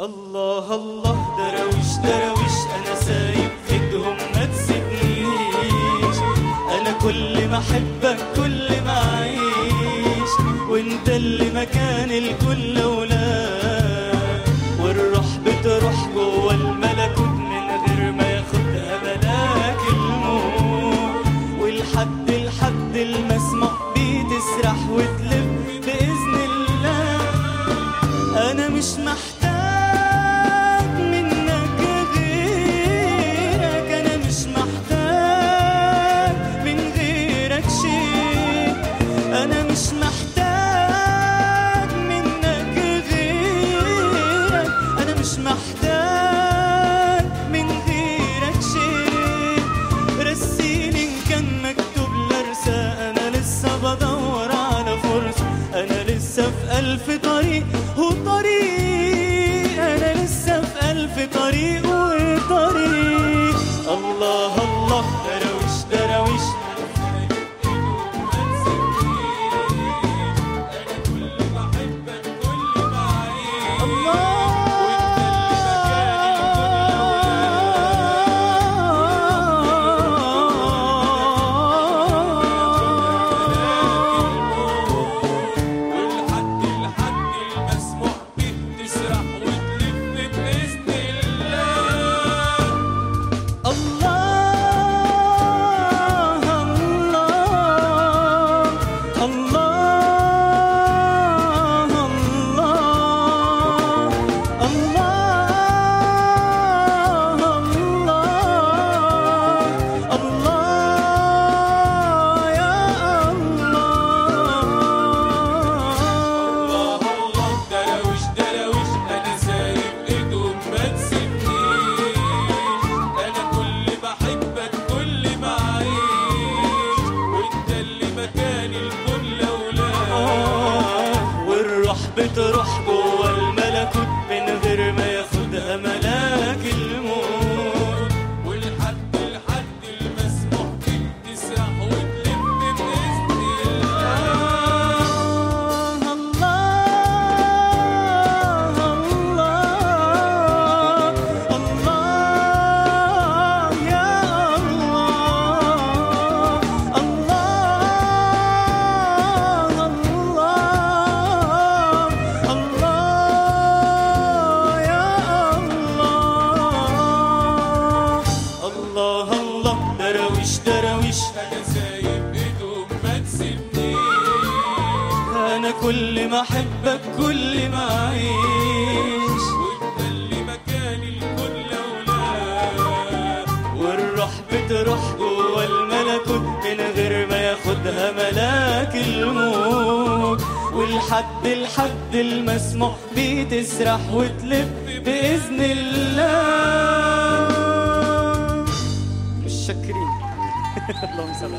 الله الله درويش درويش أنا سايب ايدهم ما تسيبنيش. أنا كل ما أحبك كل ما أعيش. وأنت اللي مكان الكل لسه في ألف طريق وطريق أنا لسه في ألف طريق. أنا سايب ايدهم ما أنا كل ما أحبك كل ما أعيش. وانت اللي مكاني الكل اولاك والروح بتروح جوه الملكوت من غير ما ياخدها ملاك الموت. والحد الحد المسموح بتسرح وتلف بإذن الله. مش شاكرين. 呵呵，冷死了。